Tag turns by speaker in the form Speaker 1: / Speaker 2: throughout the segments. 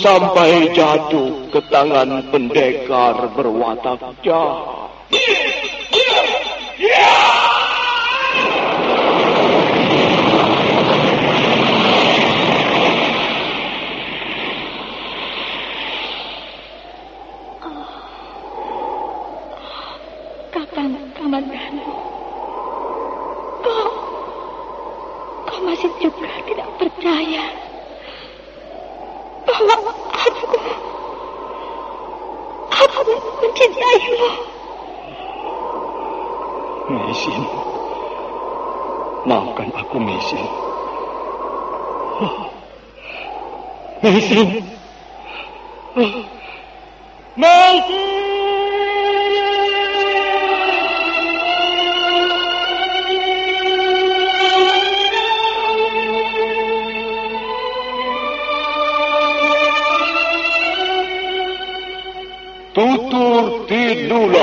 Speaker 1: sampai jatuh ke tangan pendekar berwatak jahat.
Speaker 2: Kakang Kamandanu. Kau, kau masih juga tidak percaya bahwa aku, aku mencintaimu.
Speaker 1: Mesin. Maafkan aku, Mesin. Mesin. Mesin!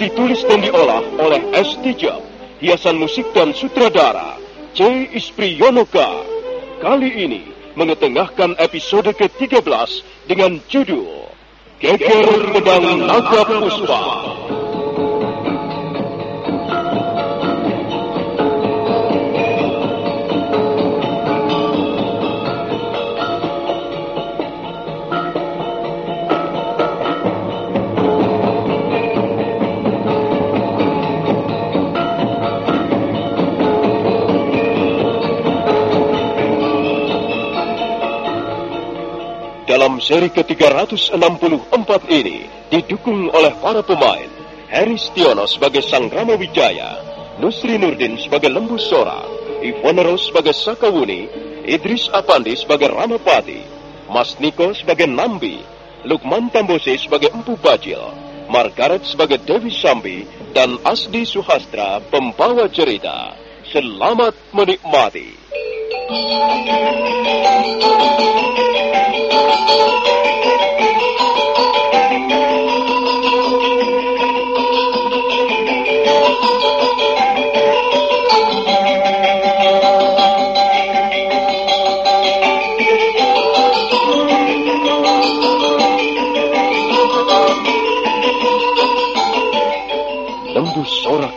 Speaker 3: Ditulis dan diolah oleh S. Tijab, hiasan musik dan sutradara C. Ispriyonoka. Kali ini mengetengahkan episode ke-13 dengan judul Geger Pedang Naga Puspa. Seri ke-364 ini didukung oleh para pemain Heri Stiono sebagai Sang Rama Wijaya, Nusri Nurdin sebagai Lembu Sora, Ivone Rose sebagai Sakawuni, Idris Apandi sebagai Ramapati, Mas Niko sebagai Nambi, Lukman Tambose sebagai Empu Bajil, Margaret sebagai Dewi Sambi, dan Asdi Suhastra pembawa cerita. Selamat menikmati. Lembu Sora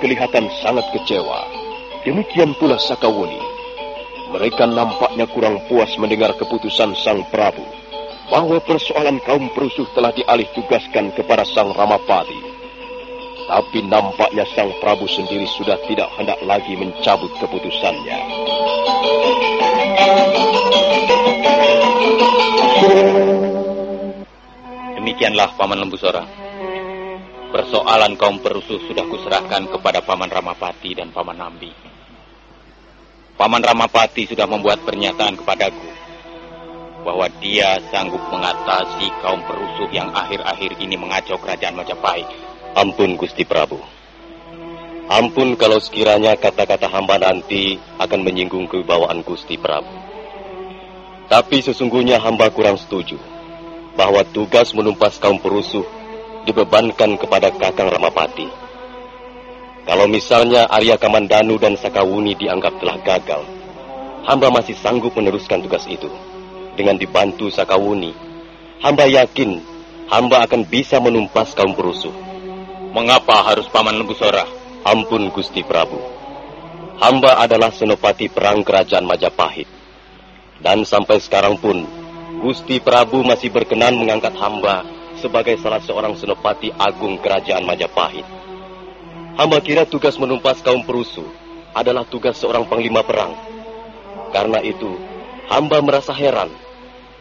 Speaker 3: kelihatan sangat kecewa. Demikian pula Sakawuni. Mereka nampaknya kurang puas mendengar keputusan Sang Prabu bahwa persoalan kaum perusuh telah dialih tugaskan kepada Sang Ramapati. Tapi nampaknya Sang Prabu sendiri sudah tidak hendak lagi mencabut keputusannya.
Speaker 4: Demikianlah Paman Lembu Sora. Persoalan kaum perusuh sudah kuserahkan kepada Paman Ramapati dan Paman Nambi. Paman Ramapati sudah membuat pernyataan kepadaku bahwa dia sanggup mengatasi kaum perusuh yang akhir-akhir ini mengacau kerajaan Majapahit.
Speaker 3: Ampun Gusti Prabu. Ampun kalau sekiranya kata-kata hamba nanti akan menyinggung kewibawaan Gusti Prabu. Tapi sesungguhnya hamba kurang setuju bahwa tugas menumpas kaum perusuh dibebankan kepada Kakang Ramapati. Kalau misalnya Arya Kamandanu dan Sakawuni dianggap telah gagal,
Speaker 5: hamba masih sanggup meneruskan tugas itu. Dengan dibantu Sakawuni, hamba yakin hamba akan bisa menumpas kaum perusuh.
Speaker 4: Mengapa harus Paman Lembusora?
Speaker 5: Ampun Gusti Prabu. Hamba adalah senopati perang kerajaan Majapahit. Dan sampai sekarang pun, Gusti Prabu masih berkenan mengangkat hamba sebagai salah seorang senopati agung kerajaan Majapahit. Hamba kira tugas menumpas kaum perusuh adalah tugas seorang panglima perang. Karena itu, hamba merasa heran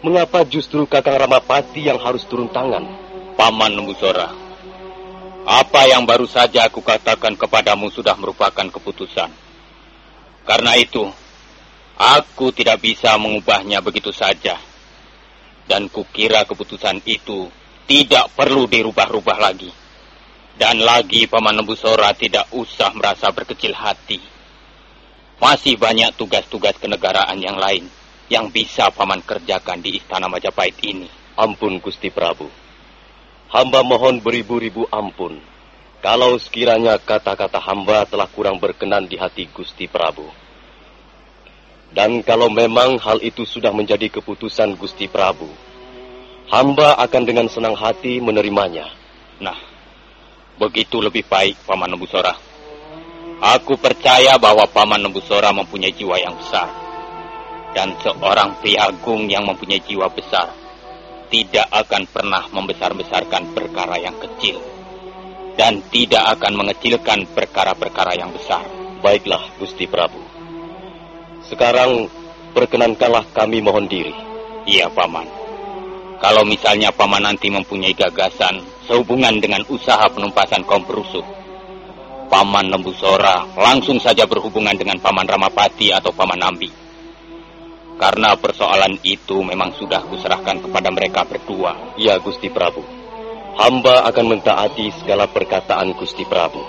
Speaker 5: Mengapa justru Kakang Ramapati yang harus turun tangan?
Speaker 4: Paman Nembusora, apa yang baru saja aku katakan kepadamu sudah merupakan keputusan. Karena itu, aku tidak bisa mengubahnya begitu saja. Dan kukira keputusan itu tidak perlu dirubah-rubah lagi. Dan lagi Paman Nembusora tidak usah merasa berkecil hati. Masih banyak tugas-tugas kenegaraan yang lain yang bisa paman kerjakan di istana Majapahit ini.
Speaker 5: Ampun Gusti Prabu. Hamba mohon beribu-ribu ampun. Kalau sekiranya kata-kata hamba telah kurang berkenan di hati Gusti Prabu. Dan kalau memang hal itu sudah menjadi keputusan Gusti Prabu, hamba akan dengan senang hati menerimanya.
Speaker 4: Nah, begitu lebih baik Paman Nembusora. Aku percaya bahwa Paman Nembusora mempunyai jiwa yang besar dan seorang agung yang mempunyai jiwa besar tidak akan pernah membesar-besarkan perkara yang kecil dan tidak akan mengecilkan perkara-perkara yang besar.
Speaker 5: Baiklah, Gusti Prabu. Sekarang perkenankanlah kami mohon diri.
Speaker 4: Iya, Paman. Kalau misalnya Paman nanti mempunyai gagasan sehubungan dengan usaha penumpasan kaum perusuh, Paman Lembusora langsung saja berhubungan dengan Paman Ramapati atau Paman Nambi karena persoalan itu memang sudah kuserahkan kepada mereka berdua.
Speaker 5: Ya Gusti Prabu. Hamba akan mentaati segala perkataan Gusti Prabu.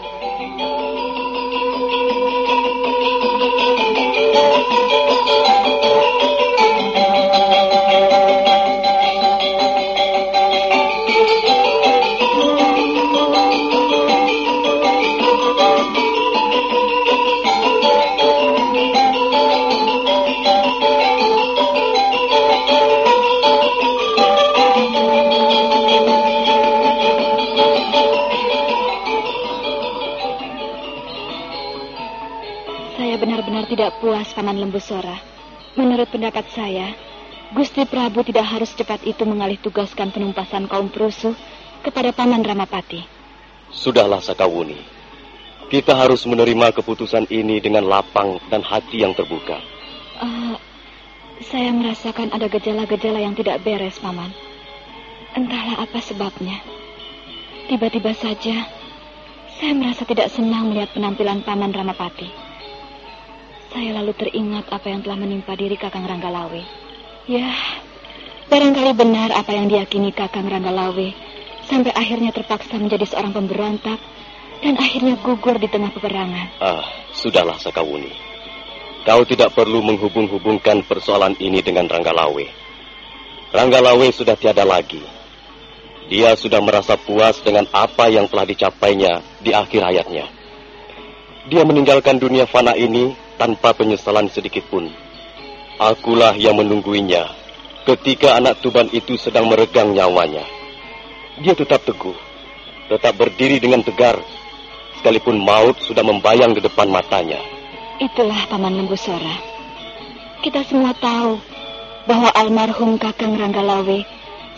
Speaker 2: Tidak puas Paman Lembu Sora. Menurut pendapat saya, Gusti Prabu tidak harus cepat itu mengalih tugaskan penumpasan kaum perusuh kepada Paman Ramapati.
Speaker 5: Sudahlah Sakawuni. Kita harus menerima keputusan ini dengan lapang dan hati yang terbuka.
Speaker 2: Uh, saya merasakan ada gejala-gejala yang tidak beres, Paman. Entahlah apa sebabnya. Tiba-tiba saja, saya merasa tidak senang melihat penampilan Paman Ramapati. Saya lalu teringat apa yang telah menimpa diri Kakang Ranggalawe. Ya, barangkali benar apa yang diyakini Kakang Ranggalawe sampai akhirnya terpaksa menjadi seorang pemberontak dan akhirnya gugur di tengah peperangan.
Speaker 5: Ah, sudahlah Sakawuni. Kau tidak perlu menghubung-hubungkan persoalan ini dengan Ranggalawe. Ranggalawe sudah tiada lagi. Dia sudah merasa puas dengan apa yang telah dicapainya di akhir hayatnya. Dia meninggalkan dunia fana ini tanpa penyesalan sedikit pun. Akulah yang menungguinya ketika anak Tuban itu sedang meregang nyawanya. Dia tetap teguh, tetap berdiri dengan tegar, sekalipun maut sudah membayang di depan matanya.
Speaker 2: Itulah Paman Lembusora. Kita semua tahu bahwa almarhum Kakang Ranggalawe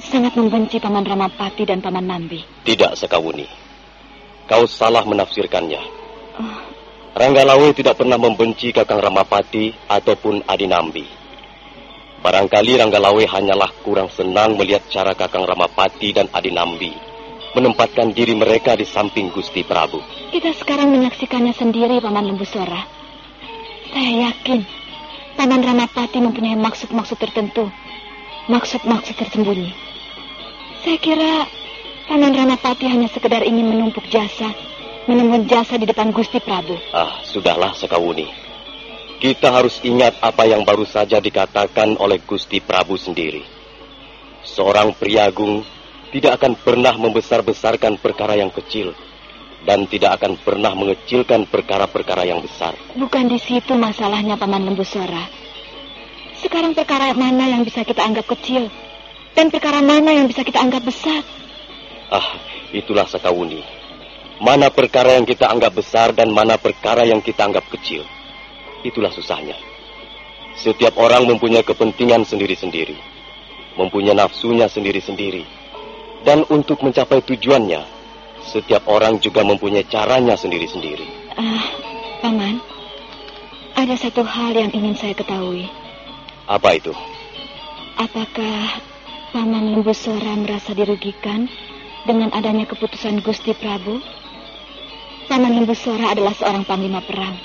Speaker 2: sangat membenci Paman Ramapati dan Paman Nambi.
Speaker 5: Tidak, Sekawuni. Kau salah menafsirkannya. Oh, Ranggalawe tidak pernah membenci Kakang Ramapati ataupun Adinambi. Barangkali Ranggalawe hanyalah kurang senang melihat cara Kakang Ramapati dan Adinambi menempatkan diri mereka di samping Gusti Prabu.
Speaker 2: Kita sekarang menyaksikannya sendiri, Paman Lembusora. Saya yakin Paman Ramapati mempunyai maksud-maksud tertentu, maksud-maksud tersembunyi. Saya kira Paman Ramapati hanya sekedar ingin menumpuk jasa menemukan jasa di depan Gusti Prabu.
Speaker 5: Ah, sudahlah Sekawuni. Kita harus ingat apa yang baru saja dikatakan oleh Gusti Prabu sendiri. Seorang priagung tidak akan pernah membesar-besarkan perkara yang kecil dan tidak akan pernah mengecilkan perkara-perkara yang besar.
Speaker 2: Bukan di situ masalahnya Paman Lembusora. Sekarang perkara mana yang bisa kita anggap kecil? Dan perkara mana yang bisa kita anggap besar?
Speaker 5: Ah, itulah Sakawuni. Mana perkara yang kita anggap besar dan mana perkara yang kita anggap kecil. Itulah susahnya. Setiap orang mempunyai kepentingan sendiri-sendiri. Mempunyai nafsunya sendiri-sendiri. Dan untuk mencapai tujuannya, setiap orang juga mempunyai caranya sendiri-sendiri.
Speaker 2: Ah, Paman, ada satu hal yang ingin saya ketahui.
Speaker 5: Apa itu?
Speaker 2: Apakah Paman Lembu Sora merasa dirugikan dengan adanya keputusan Gusti Prabu? Paman Lembu Sora adalah seorang panglima perang.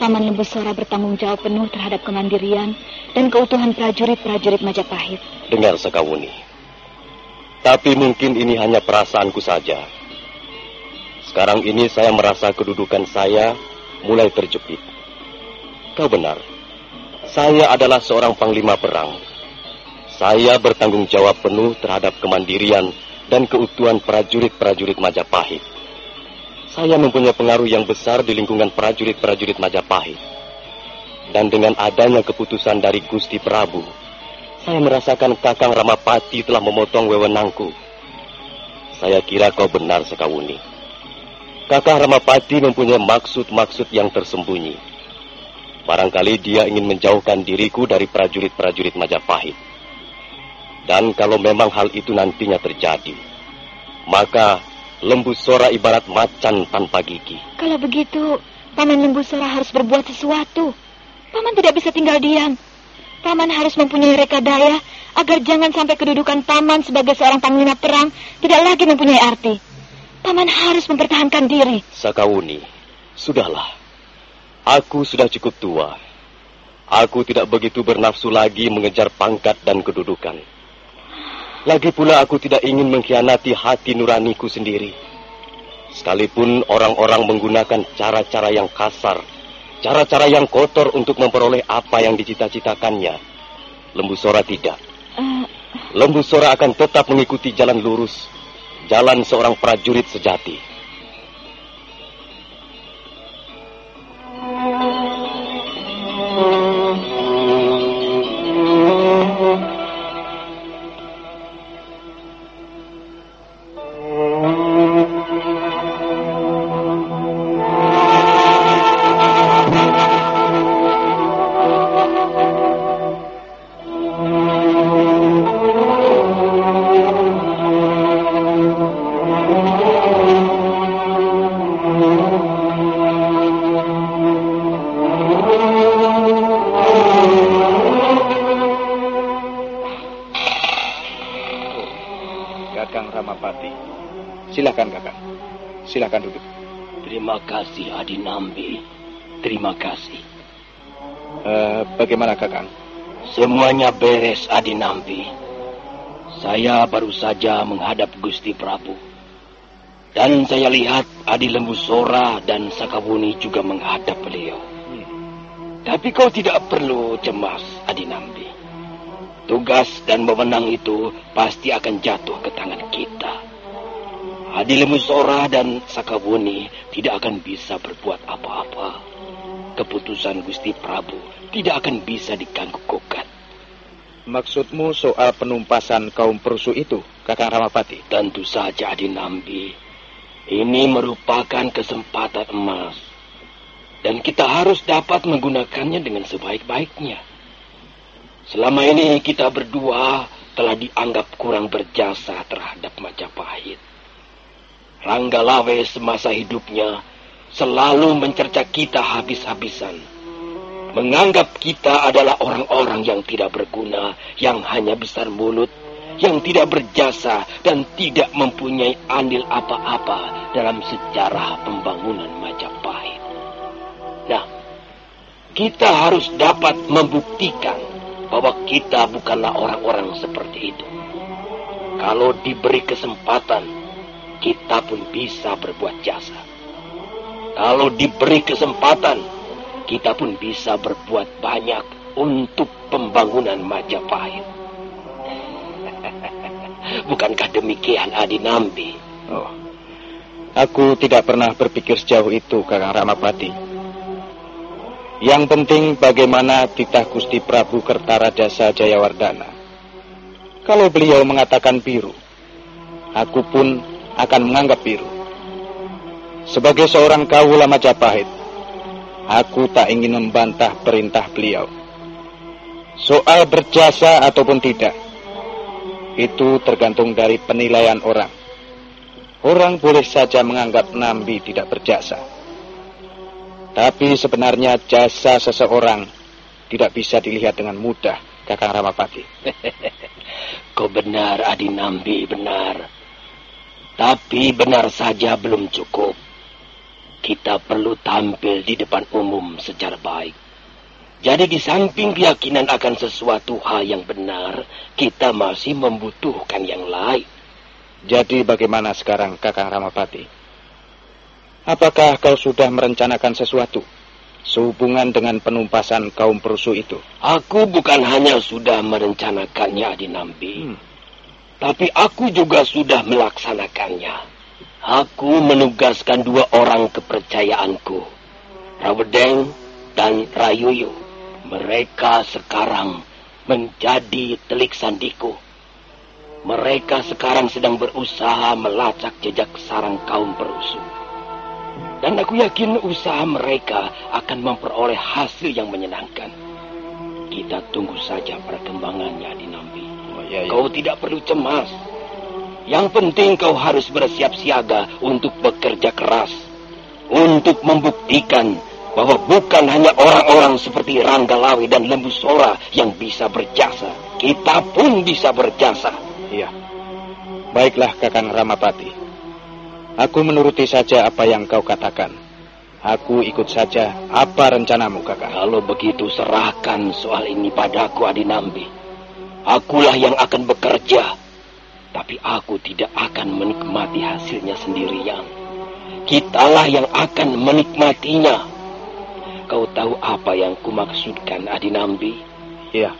Speaker 2: Paman Lembu Sora bertanggung jawab penuh terhadap kemandirian dan keutuhan prajurit-prajurit Majapahit.
Speaker 5: Dengar Sekawuni. Tapi mungkin ini hanya perasaanku saja. Sekarang ini saya merasa kedudukan saya mulai terjepit. Kau benar. Saya adalah seorang panglima perang saya bertanggung jawab penuh terhadap kemandirian dan keutuhan prajurit-prajurit Majapahit. Saya mempunyai pengaruh yang besar di lingkungan prajurit-prajurit Majapahit. Dan dengan adanya keputusan dari Gusti Prabu, saya merasakan Kakang Ramapati telah memotong wewenangku. Saya kira kau benar, Sekawuni. Kakang Ramapati mempunyai maksud-maksud yang tersembunyi. Barangkali dia ingin menjauhkan diriku dari prajurit-prajurit Majapahit. Dan kalau memang hal itu nantinya terjadi, maka lembu sora ibarat macan tanpa gigi.
Speaker 2: Kalau begitu, Paman lembu sora harus berbuat sesuatu. Paman tidak bisa tinggal diam. Paman harus mempunyai reka daya agar jangan sampai kedudukan Paman sebagai seorang panglima perang tidak lagi mempunyai arti. Paman harus mempertahankan diri.
Speaker 5: Sakawuni, sudahlah. Aku sudah cukup tua. Aku tidak begitu bernafsu lagi mengejar pangkat dan kedudukan. Lagi pula aku tidak ingin mengkhianati hati nuraniku sendiri. Sekalipun orang-orang menggunakan cara-cara yang kasar, cara-cara yang kotor untuk memperoleh apa yang dicita-citakannya, Lembu Sora tidak. Eh. Lembu Sora akan tetap mengikuti jalan lurus, jalan seorang prajurit sejati.
Speaker 6: Bagaimana kakang?
Speaker 7: Semuanya beres Adi Nampi. Saya baru saja menghadap Gusti Prabu. Dan saya lihat Adi Lembu Sora dan Sakabuni juga menghadap beliau. Hmm. Tapi kau tidak perlu cemas, Adi Nampi. Tugas dan wewenang itu pasti akan jatuh ke tangan kita. Adi Lembu Sora dan Sakabuni tidak akan bisa berbuat apa-apa. Keputusan Gusti Prabu tidak akan bisa diganggu gugat.
Speaker 6: Maksudmu soal penumpasan kaum perusuh itu, Kakang Ramapati?
Speaker 7: Tentu saja, Adi Nambi. Ini merupakan kesempatan emas. Dan kita harus dapat menggunakannya dengan sebaik-baiknya. Selama ini kita berdua telah dianggap kurang berjasa terhadap Majapahit. Rangga Lawe semasa hidupnya selalu mencerca kita habis-habisan menganggap kita adalah orang-orang yang tidak berguna, yang hanya besar mulut, yang tidak berjasa dan tidak mempunyai andil apa-apa dalam sejarah pembangunan Majapahit. Nah, kita harus dapat membuktikan bahwa kita bukanlah orang-orang seperti itu. Kalau diberi kesempatan, kita pun bisa berbuat jasa. Kalau diberi kesempatan, kita pun bisa berbuat banyak untuk pembangunan Majapahit. Bukankah demikian Adi Nambi?
Speaker 6: Oh, aku tidak pernah berpikir sejauh itu, Kakang Ramapati. Yang penting bagaimana titah Gusti Prabu Kertarajasa Jayawardana. Kalau beliau mengatakan biru, aku pun akan menganggap biru. Sebagai seorang kawula Majapahit, aku tak ingin membantah perintah beliau. Soal berjasa ataupun tidak, itu tergantung dari penilaian orang. Orang boleh saja menganggap Nambi tidak berjasa. Tapi sebenarnya jasa seseorang tidak bisa dilihat dengan mudah, Kakang Ramapati.
Speaker 7: Kau benar, Adi Nambi, benar. Tapi benar saja belum cukup. Kita perlu tampil di depan umum secara baik. Jadi di samping keyakinan akan sesuatu hal yang benar, kita masih membutuhkan yang lain.
Speaker 6: Jadi bagaimana sekarang Kakang Ramapati? Apakah kau sudah merencanakan sesuatu sehubungan dengan penumpasan kaum perusuh itu?
Speaker 7: Aku bukan hanya sudah merencanakannya, Adi Nambi. Hmm. Tapi aku juga sudah melaksanakannya. Aku menugaskan dua orang kepercayaanku. Rawedeng dan Rayuyu. Mereka sekarang menjadi telik sandiku. Mereka sekarang sedang berusaha melacak jejak sarang kaum perusuh. Dan aku yakin usaha mereka akan memperoleh hasil yang menyenangkan. Kita tunggu saja perkembangannya di Nambi. Iya, iya. Kau tidak perlu cemas. Yang penting kau harus bersiap siaga untuk bekerja keras. Untuk membuktikan bahwa bukan hanya orang-orang seperti Ranggalawi dan Lembu Sora yang bisa berjasa. Kita pun bisa berjasa.
Speaker 6: Iya. Baiklah Kakang Ramapati. Aku menuruti saja apa yang kau katakan. Aku ikut saja apa rencanamu, kakak.
Speaker 7: Kalau begitu serahkan soal ini padaku, Adinambi. Akulah yang akan bekerja. Tapi aku tidak akan menikmati hasilnya sendirian. Kitalah yang akan menikmatinya. Kau tahu apa yang kumaksudkan, Adinambi?
Speaker 6: Iya.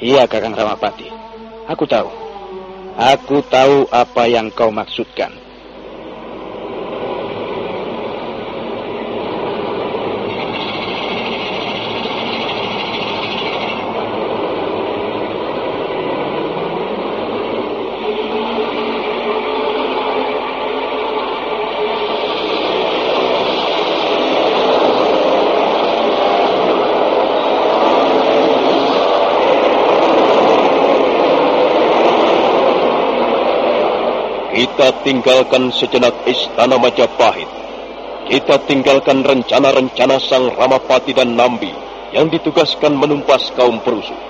Speaker 6: Iya, Kakang Ramapati. Aku tahu. Aku tahu apa yang kau maksudkan.
Speaker 3: Kita tinggalkan sejenak istana Majapahit. Kita tinggalkan rencana-rencana Sang Ramapati dan Nambi yang ditugaskan menumpas kaum perusuh.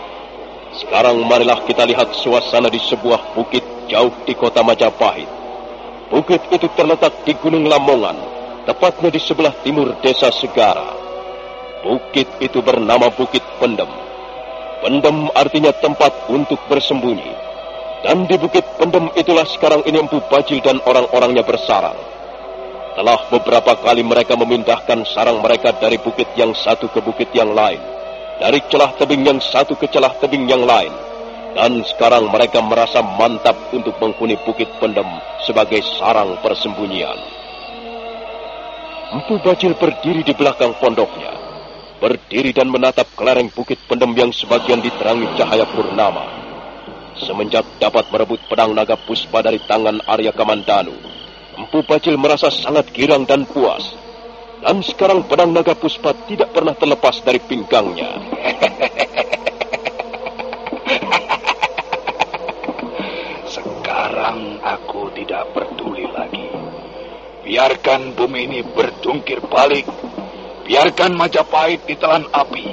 Speaker 3: Sekarang marilah kita lihat suasana di sebuah bukit jauh di kota Majapahit. Bukit itu terletak di Gunung Lamongan, tepatnya di sebelah timur desa Segara. Bukit itu bernama Bukit Pendem. Pendem artinya tempat untuk bersembunyi. Dan di bukit pendem itulah sekarang ini Empu Bajil dan orang-orangnya bersarang. Telah beberapa kali mereka memindahkan sarang mereka dari bukit yang satu ke bukit yang lain. Dari celah tebing yang satu ke celah tebing yang lain. Dan sekarang mereka merasa mantap untuk menghuni bukit pendem sebagai sarang persembunyian. Empu Bajil berdiri di belakang pondoknya. Berdiri dan menatap kelereng bukit pendem yang sebagian diterangi cahaya purnama. Semenjak dapat merebut pedang naga puspa dari tangan Arya Kamandanu, Empu Bajil merasa sangat girang dan puas. Dan sekarang pedang naga puspa tidak pernah terlepas dari pinggangnya.
Speaker 8: sekarang aku tidak peduli lagi. Biarkan bumi ini berdungkir balik. Biarkan Majapahit ditelan api.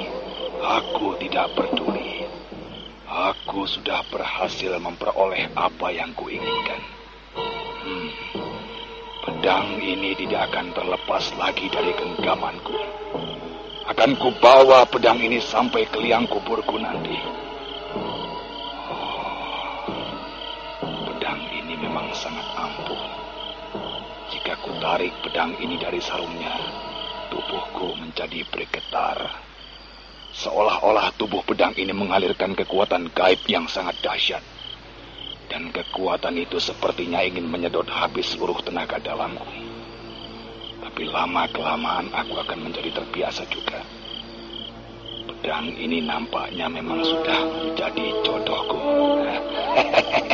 Speaker 8: Aku tidak peduli. Aku sudah berhasil memperoleh apa yang kuinginkan. Hmm. Pedang ini tidak akan terlepas lagi dari genggamanku. Akan kubawa pedang ini sampai ke liang kuburku nanti. Oh, pedang ini memang sangat ampuh. Jika ku tarik pedang ini dari sarungnya, tubuhku menjadi bergetar. Seolah-olah tubuh pedang ini mengalirkan kekuatan gaib yang sangat dahsyat. Dan kekuatan itu sepertinya ingin menyedot habis seluruh tenaga dalamku. Tapi lama-kelamaan aku akan menjadi terbiasa juga. Pedang ini nampaknya memang sudah menjadi jodohku.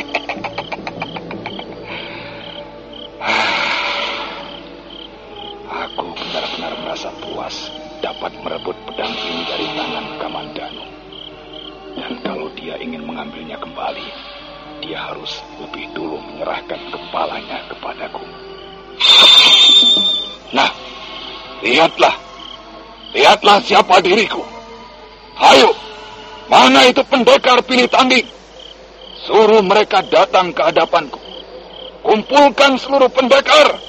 Speaker 8: dapat merebut pedang ini dari tangan Kamandanu. Dan kalau dia ingin mengambilnya kembali, dia harus lebih dulu menyerahkan kepalanya kepadaku. Nah, lihatlah. Lihatlah siapa diriku. Ayo, mana itu pendekar pilih tanding? Suruh mereka datang ke hadapanku. Kumpulkan seluruh pendekar.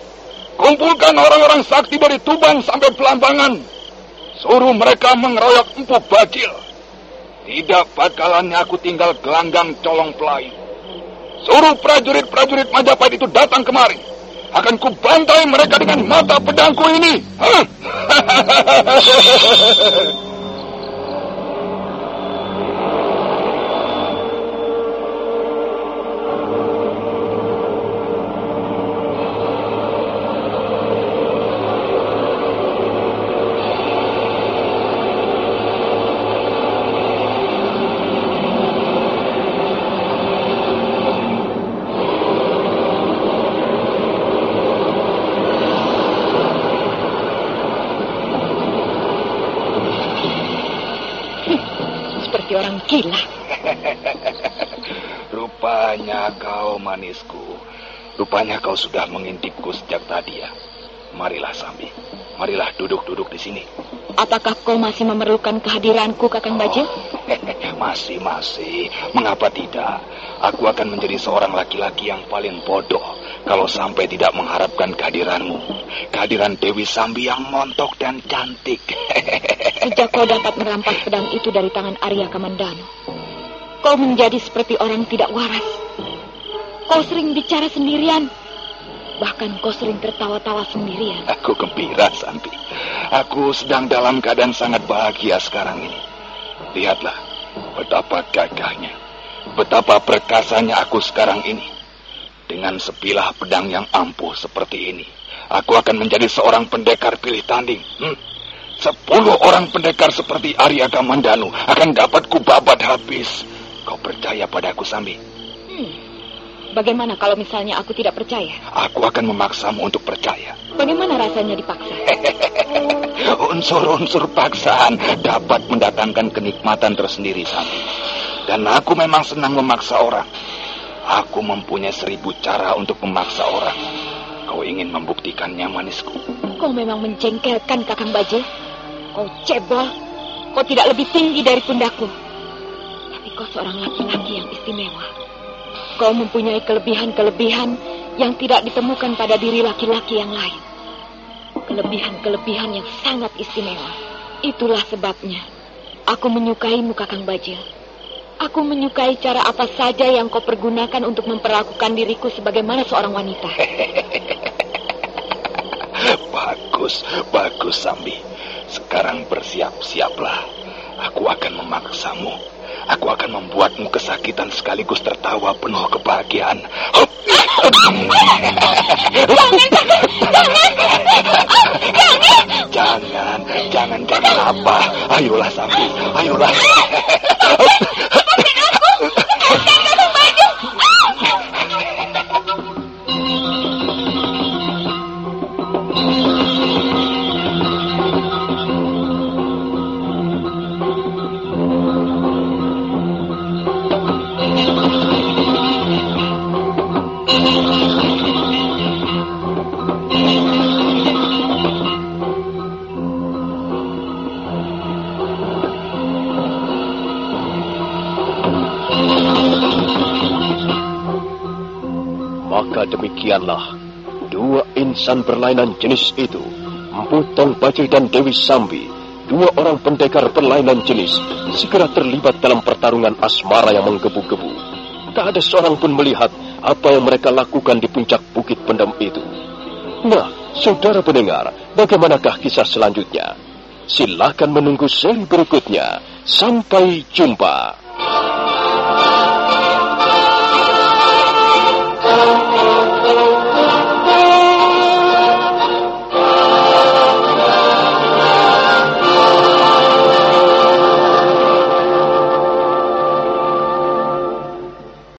Speaker 8: Kumpulkan orang-orang sakti dari Tuban sampai Pelambangan. Suruh mereka mengeroyok empu bajil. Tidak bakalannya aku tinggal gelanggang colong pelayu. Suruh prajurit-prajurit Majapahit itu datang kemari. Akan kubantai mereka dengan mata pedangku ini. Hah?
Speaker 9: gila.
Speaker 8: Rupanya kau manisku. Rupanya kau sudah mengintipku sejak tadi ya. Marilah Sambi. Marilah duduk-duduk di sini.
Speaker 9: Apakah kau masih memerlukan kehadiranku, Kakang Bajil?
Speaker 8: masih, masih. Mengapa tidak? Aku akan menjadi seorang laki-laki yang paling bodoh kalau sampai tidak mengharapkan kehadiranmu. Kehadiran Dewi Sambi yang montok dan cantik.
Speaker 9: Sejak kau dapat merampas pedang itu dari tangan Arya Kamandanu, kau menjadi seperti orang tidak waras. Kau sering bicara sendirian, bahkan kau sering tertawa-tawa sendirian.
Speaker 8: Aku gembira, Sambi. Aku sedang dalam keadaan sangat bahagia sekarang ini. Lihatlah, betapa gagahnya, betapa perkasanya aku sekarang ini. Dengan sebilah pedang yang ampuh seperti ini, aku akan menjadi seorang pendekar pilih tanding. Hmm? Sepuluh orang pendekar seperti Arya Kamandanu akan dapat kubabat habis. Kau percaya padaku, Sambi?
Speaker 9: Hmm. Bagaimana kalau misalnya aku tidak percaya?
Speaker 8: Aku akan memaksamu untuk percaya.
Speaker 9: Bagaimana rasanya dipaksa?
Speaker 8: Unsur-unsur paksaan dapat mendatangkan kenikmatan tersendiri, Sambi. Dan aku memang senang memaksa orang. Aku mempunyai seribu cara untuk memaksa orang. Kau ingin membuktikannya, manisku?
Speaker 9: Kau memang menjengkelkan, Kakang Bajil. Kau cebol. Kau tidak lebih tinggi dari pundakku. Tapi kau seorang laki-laki yang istimewa. Kau mempunyai kelebihan-kelebihan yang tidak ditemukan pada diri laki-laki yang lain. Kelebihan-kelebihan yang sangat istimewa. Itulah sebabnya aku menyukaimu, Kakang Bajil. Aku menyukai cara apa saja yang kau pergunakan untuk memperlakukan diriku sebagaimana seorang wanita.
Speaker 8: bagus, bagus, Sambi. Sekarang bersiap-siaplah. Aku akan memaksamu. Aku akan membuatmu kesakitan sekaligus tertawa penuh kebahagiaan. Hup. Jangan, jangan, jangan apa? Ayolah, Sambi. Ayolah.
Speaker 3: Maka demikianlah dua insan berlainan jenis itu, Empu Tong dan Dewi Sambi, dua orang pendekar berlainan jenis, segera terlibat dalam pertarungan asmara yang menggebu-gebu. Tak ada seorang pun melihat apa yang mereka lakukan di puncak bukit pendam itu. Nah, saudara pendengar, bagaimanakah kisah selanjutnya? Silakan menunggu seri berikutnya. Sampai jumpa.